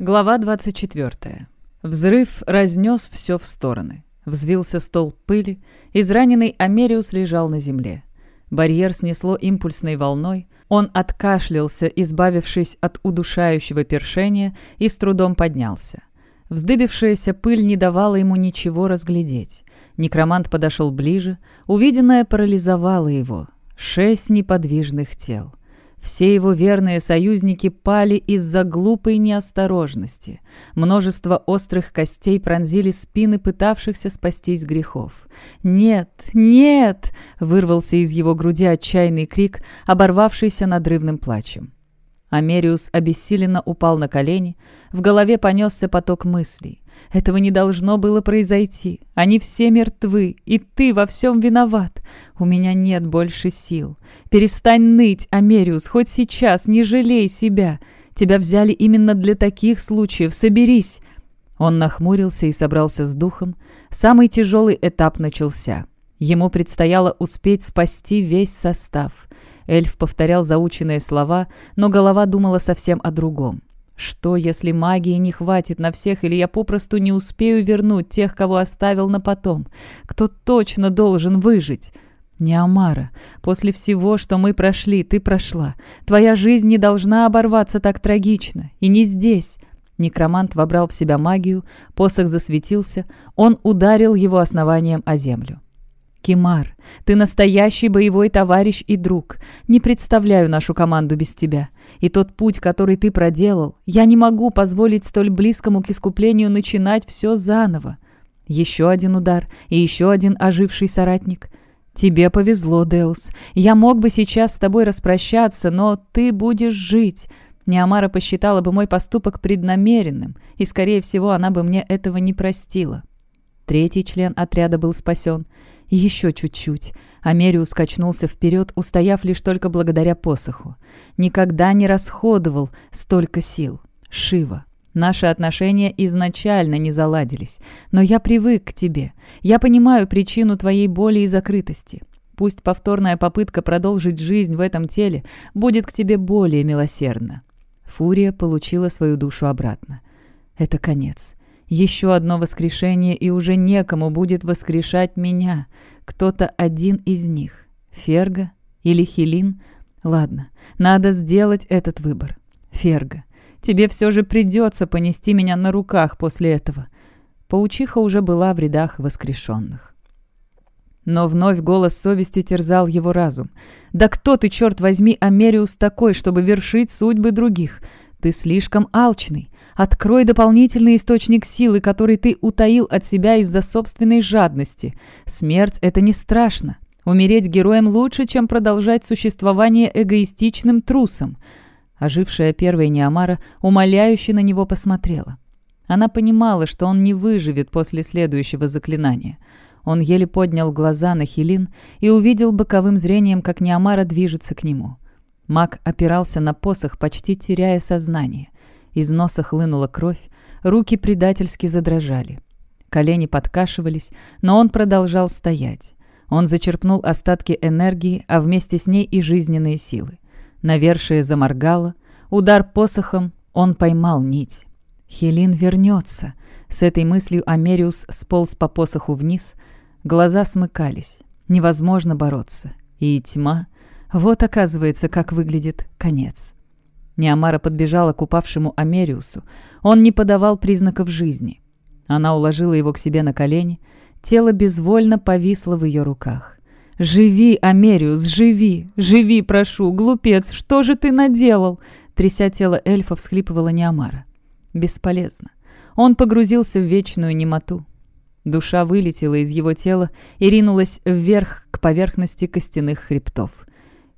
Глава 24. Взрыв разнес все в стороны. Взвился стол пыли, израненный Америус лежал на земле. Барьер снесло импульсной волной, он откашлялся, избавившись от удушающего першения, и с трудом поднялся. Вздыбившаяся пыль не давала ему ничего разглядеть. Некромант подошел ближе, увиденное парализовало его. Шесть неподвижных тел. Все его верные союзники пали из-за глупой неосторожности. Множество острых костей пронзили спины пытавшихся спастись грехов. «Нет! Нет!» — вырвался из его груди отчаянный крик, оборвавшийся надрывным плачем. Америус обессиленно упал на колени, в голове понесся поток мыслей. Этого не должно было произойти. Они все мертвы, и ты во всем виноват. У меня нет больше сил. Перестань ныть, Америус, хоть сейчас, не жалей себя. Тебя взяли именно для таких случаев. Соберись!» Он нахмурился и собрался с духом. Самый тяжелый этап начался. Ему предстояло успеть спасти весь состав. Эльф повторял заученные слова, но голова думала совсем о другом. Что, если магии не хватит на всех, или я попросту не успею вернуть тех, кого оставил на потом? Кто точно должен выжить? Не Амара. После всего, что мы прошли, ты прошла. Твоя жизнь не должна оборваться так трагично. И не здесь. Некромант вобрал в себя магию, посох засветился, он ударил его основанием о землю. «Кимар, ты настоящий боевой товарищ и друг. Не представляю нашу команду без тебя. И тот путь, который ты проделал, я не могу позволить столь близкому к искуплению начинать все заново. Еще один удар и еще один оживший соратник. Тебе повезло, Деус. Я мог бы сейчас с тобой распрощаться, но ты будешь жить». Неамара посчитала бы мой поступок преднамеренным, и, скорее всего, она бы мне этого не простила. Третий член отряда был спасен — еще чуть-чуть. Америус качнулся вперед, устояв лишь только благодаря посоху. Никогда не расходовал столько сил. Шива. Наши отношения изначально не заладились. Но я привык к тебе. Я понимаю причину твоей боли и закрытости. Пусть повторная попытка продолжить жизнь в этом теле будет к тебе более милосердна. Фурия получила свою душу обратно. Это конец. Еще одно воскрешение, и уже некому будет воскрешать меня. Кто-то один из них. Ферга или Хелин? Ладно, надо сделать этот выбор. Ферга, тебе все же придется понести меня на руках после этого. Паучиха уже была в рядах воскрешенных. Но вновь голос совести терзал его разум. «Да кто ты, черт возьми, Америус такой, чтобы вершить судьбы других? Ты слишком алчный. Открой дополнительный источник силы, который ты утаил от себя из-за собственной жадности. Смерть — это не страшно. Умереть героем лучше, чем продолжать существование эгоистичным трусом. Ожившая первая Неомара умоляюще на него посмотрела. Она понимала, что он не выживет после следующего заклинания. Он еле поднял глаза на Хелин и увидел боковым зрением, как Неомара движется к нему. Маг опирался на посох, почти теряя сознание. Из носа хлынула кровь, руки предательски задрожали. Колени подкашивались, но он продолжал стоять. Он зачерпнул остатки энергии, а вместе с ней и жизненные силы. Навершие заморгало, удар посохом, он поймал нить. Хелин вернется. С этой мыслью Америус сполз по посоху вниз. Глаза смыкались. Невозможно бороться. И тьма вот, оказывается, как выглядит конец. Неамара подбежала к упавшему Америусу. Он не подавал признаков жизни. Она уложила его к себе на колени. Тело безвольно повисло в ее руках. «Живи, Америус, живи! Живи, прошу! Глупец, что же ты наделал?» Тряся тело эльфа, всхлипывала Неамара. «Бесполезно. Он погрузился в вечную немоту. Душа вылетела из его тела и ринулась вверх к поверхности костяных хребтов.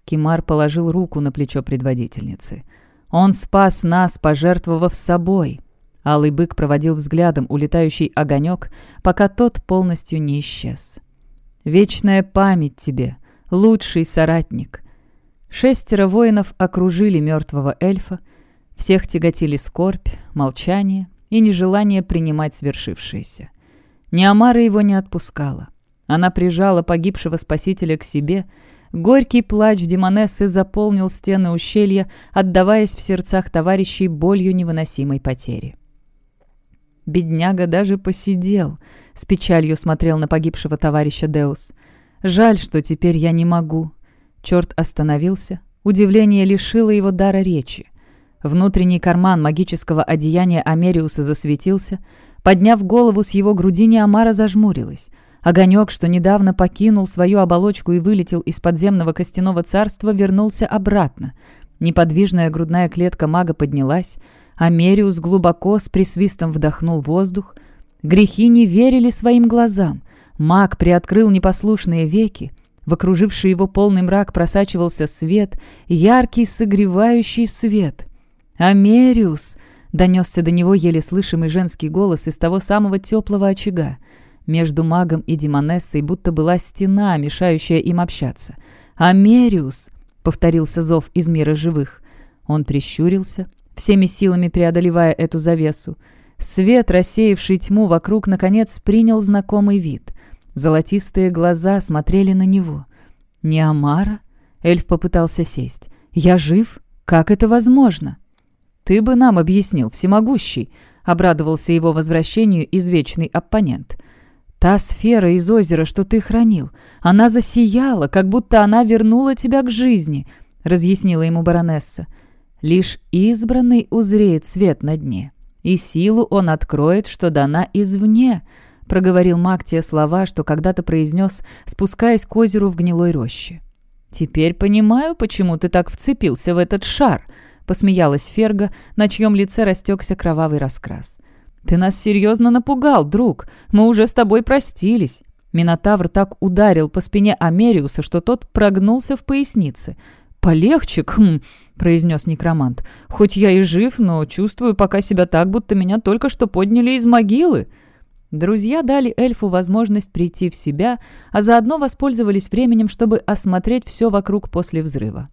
Кимар положил руку на плечо предводительницы. «Он спас нас, пожертвовав собой!» Алый бык проводил взглядом улетающий огонек, пока тот полностью не исчез. «Вечная память тебе, лучший соратник!» Шестеро воинов окружили мертвого эльфа. Всех тяготили скорбь, молчание и нежелание принимать свершившееся. Неамара его не отпускала. Она прижала погибшего спасителя к себе, Горький плач Демонессы заполнил стены ущелья, отдаваясь в сердцах товарищей болью невыносимой потери. Бедняга даже посидел, с печалью смотрел на погибшего товарища Деус. «Жаль, что теперь я не могу». Черт остановился. Удивление лишило его дара речи. Внутренний карман магического одеяния Америуса засветился. Подняв голову с его груди, Неамара зажмурилась. Огонек, что недавно покинул свою оболочку и вылетел из подземного костяного царства, вернулся обратно. Неподвижная грудная клетка мага поднялась. Америус глубоко с присвистом вдохнул воздух. Грехи не верили своим глазам. Маг приоткрыл непослушные веки. В окруживший его полный мрак просачивался свет, яркий согревающий свет. «Америус!» — донесся до него еле слышимый женский голос из того самого теплого очага. Между магом и демонессой будто была стена, мешающая им общаться. «Америус!» — повторился зов из мира живых. Он прищурился, всеми силами преодолевая эту завесу. Свет, рассеявший тьму вокруг, наконец принял знакомый вид. Золотистые глаза смотрели на него. «Не Амара?» Эльф попытался сесть. «Я жив? Как это возможно?» «Ты бы нам объяснил, всемогущий», — обрадовался его возвращению извечный оппонент. Та сфера из озера, что ты хранил, она засияла, как будто она вернула тебя к жизни», — разъяснила ему баронесса. «Лишь избранный узреет свет на дне, и силу он откроет, что дана извне», — проговорил маг те слова, что когда-то произнес, спускаясь к озеру в гнилой роще. «Теперь понимаю, почему ты так вцепился в этот шар», — посмеялась Ферга, на чьем лице растекся кровавый раскрас. «Ты нас серьезно напугал, друг. Мы уже с тобой простились». Минотавр так ударил по спине Америуса, что тот прогнулся в пояснице. «Полегче, хм», — произнес некромант. «Хоть я и жив, но чувствую пока себя так, будто меня только что подняли из могилы». Друзья дали эльфу возможность прийти в себя, а заодно воспользовались временем, чтобы осмотреть все вокруг после взрыва.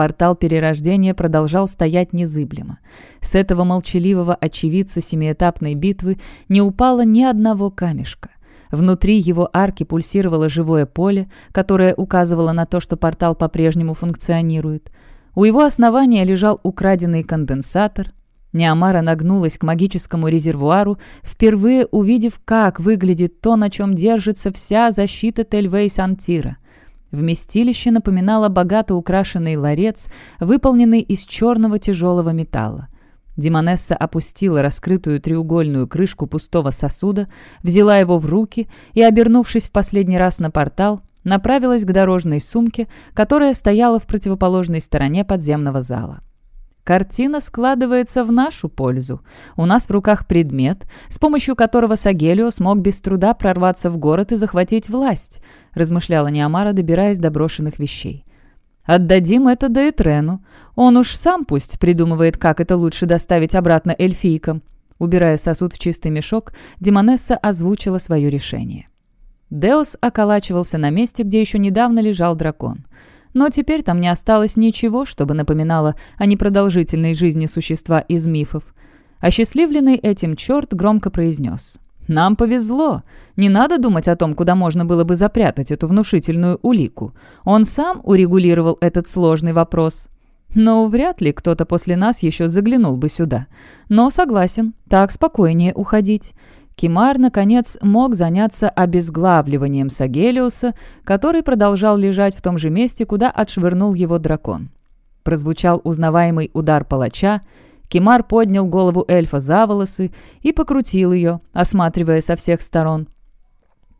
Портал перерождения продолжал стоять незыблемо. С этого молчаливого очевидца семиэтапной битвы не упало ни одного камешка. Внутри его арки пульсировало живое поле, которое указывало на то, что портал по-прежнему функционирует. У его основания лежал украденный конденсатор. Неамара нагнулась к магическому резервуару, впервые увидев, как выглядит то, на чем держится вся защита Тельвей-Сантира — Вместилище напоминало богато украшенный ларец, выполненный из черного тяжелого металла. Демонесса опустила раскрытую треугольную крышку пустого сосуда, взяла его в руки и, обернувшись в последний раз на портал, направилась к дорожной сумке, которая стояла в противоположной стороне подземного зала. Картина складывается в нашу пользу. У нас в руках предмет, с помощью которого Сагелио смог без труда прорваться в город и захватить власть, размышляла Неамара, добираясь до брошенных вещей. Отдадим это Деэтрену. Он уж сам пусть придумывает, как это лучше доставить обратно эльфийкам. Убирая сосуд в чистый мешок, Демонесса озвучила свое решение. Деос околачивался на месте, где еще недавно лежал дракон. Но теперь там не осталось ничего, чтобы напоминало о непродолжительной жизни существа из мифов. Осчастливленный этим черт громко произнес. «Нам повезло. Не надо думать о том, куда можно было бы запрятать эту внушительную улику. Он сам урегулировал этот сложный вопрос». Но вряд ли кто-то после нас еще заглянул бы сюда. Но согласен, так спокойнее уходить. Кимар, наконец, мог заняться обезглавливанием Сагелиуса, который продолжал лежать в том же месте, куда отшвырнул его дракон. Прозвучал узнаваемый удар палача, Кимар поднял голову эльфа за волосы и покрутил ее, осматривая со всех сторон.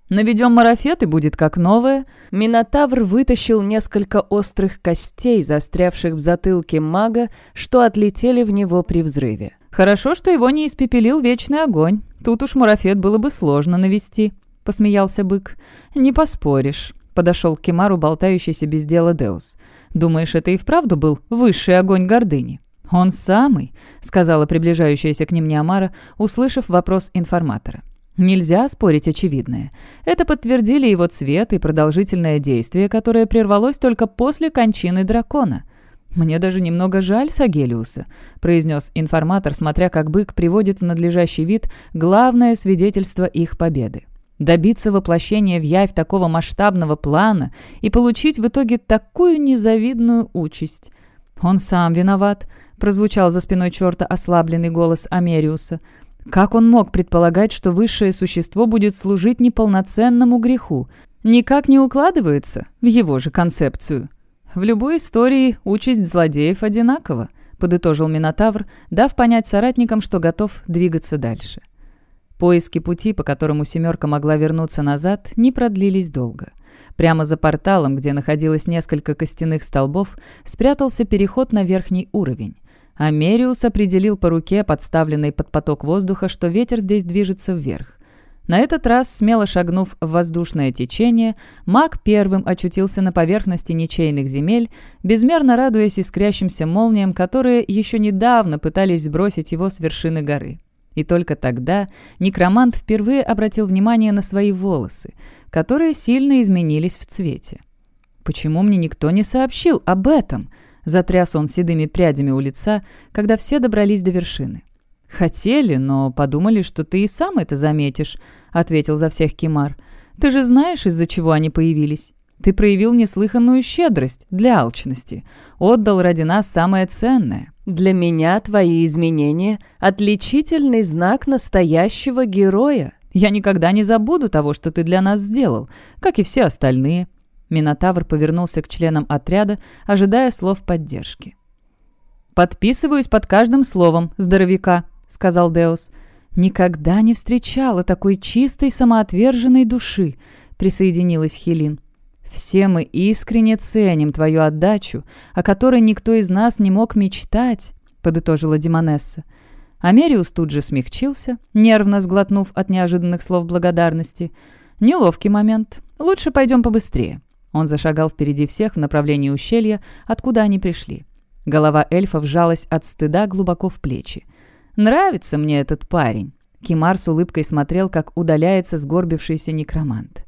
«Наведем марафет, и будет как новое». Минотавр вытащил несколько острых костей, застрявших в затылке мага, что отлетели в него при взрыве. Хорошо, что его не испепелил вечный огонь. Тут уж марафет было бы сложно навести», — посмеялся бык. «Не поспоришь», — подошел к Кемару болтающийся без дела Деус. «Думаешь, это и вправду был высший огонь гордыни?» «Он самый», — сказала приближающаяся к ним Неамара, услышав вопрос информатора. Нельзя спорить очевидное. Это подтвердили его цвет и продолжительное действие, которое прервалось только после кончины дракона. «Мне даже немного жаль Сагелиуса», — произнес информатор, смотря как бык приводит в надлежащий вид главное свидетельство их победы. Добиться воплощения в явь такого масштабного плана и получить в итоге такую незавидную участь. «Он сам виноват», — прозвучал за спиной черта ослабленный голос Америуса. «Как он мог предполагать, что высшее существо будет служить неполноценному греху? Никак не укладывается в его же концепцию». «В любой истории участь злодеев одинакова», — подытожил Минотавр, дав понять соратникам, что готов двигаться дальше. Поиски пути, по которому «семерка» могла вернуться назад, не продлились долго. Прямо за порталом, где находилось несколько костяных столбов, спрятался переход на верхний уровень. Америус определил по руке, подставленной под поток воздуха, что ветер здесь движется вверх. На этот раз, смело шагнув в воздушное течение, маг первым очутился на поверхности ничейных земель, безмерно радуясь искрящимся молниям, которые еще недавно пытались сбросить его с вершины горы. И только тогда некромант впервые обратил внимание на свои волосы, которые сильно изменились в цвете. «Почему мне никто не сообщил об этом?» — затряс он седыми прядями у лица, когда все добрались до вершины. «Хотели, но подумали, что ты и сам это заметишь», — ответил за всех Кимар. «Ты же знаешь, из-за чего они появились. Ты проявил неслыханную щедрость для алчности. Отдал ради нас самое ценное. Для меня твои изменения — отличительный знак настоящего героя. Я никогда не забуду того, что ты для нас сделал, как и все остальные». Минотавр повернулся к членам отряда, ожидая слов поддержки. «Подписываюсь под каждым словом, здоровяка», — сказал Деус. «Никогда не встречала такой чистой самоотверженной души», — присоединилась Хелин. «Все мы искренне ценим твою отдачу, о которой никто из нас не мог мечтать», — подытожила Демонесса. Америус тут же смягчился, нервно сглотнув от неожиданных слов благодарности. «Неловкий момент. Лучше пойдем побыстрее». Он зашагал впереди всех в направлении ущелья, откуда они пришли. Голова эльфа вжалась от стыда глубоко в плечи. «Нравится мне этот парень». Кимар с улыбкой смотрел, как удаляется сгорбившийся некромант.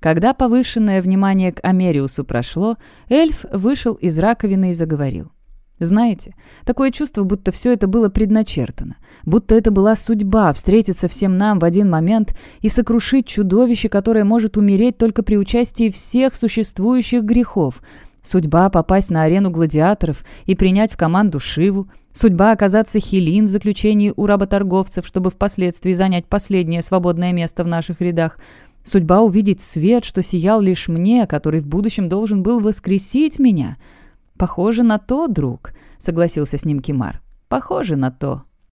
Когда повышенное внимание к Америусу прошло, эльф вышел из раковины и заговорил. Знаете, такое чувство, будто все это было предначертано, будто это была судьба встретиться всем нам в один момент и сокрушить чудовище, которое может умереть только при участии всех существующих грехов. Судьба попасть на арену гладиаторов и принять в команду Шиву, судьба оказаться хилин в заключении у работорговцев, чтобы впоследствии занять последнее свободное место в наших рядах – Судьба увидеть свет, что сиял лишь мне, который в будущем должен был воскресить меня. Похоже на то, друг, согласился с ним Кимар. Похоже на то.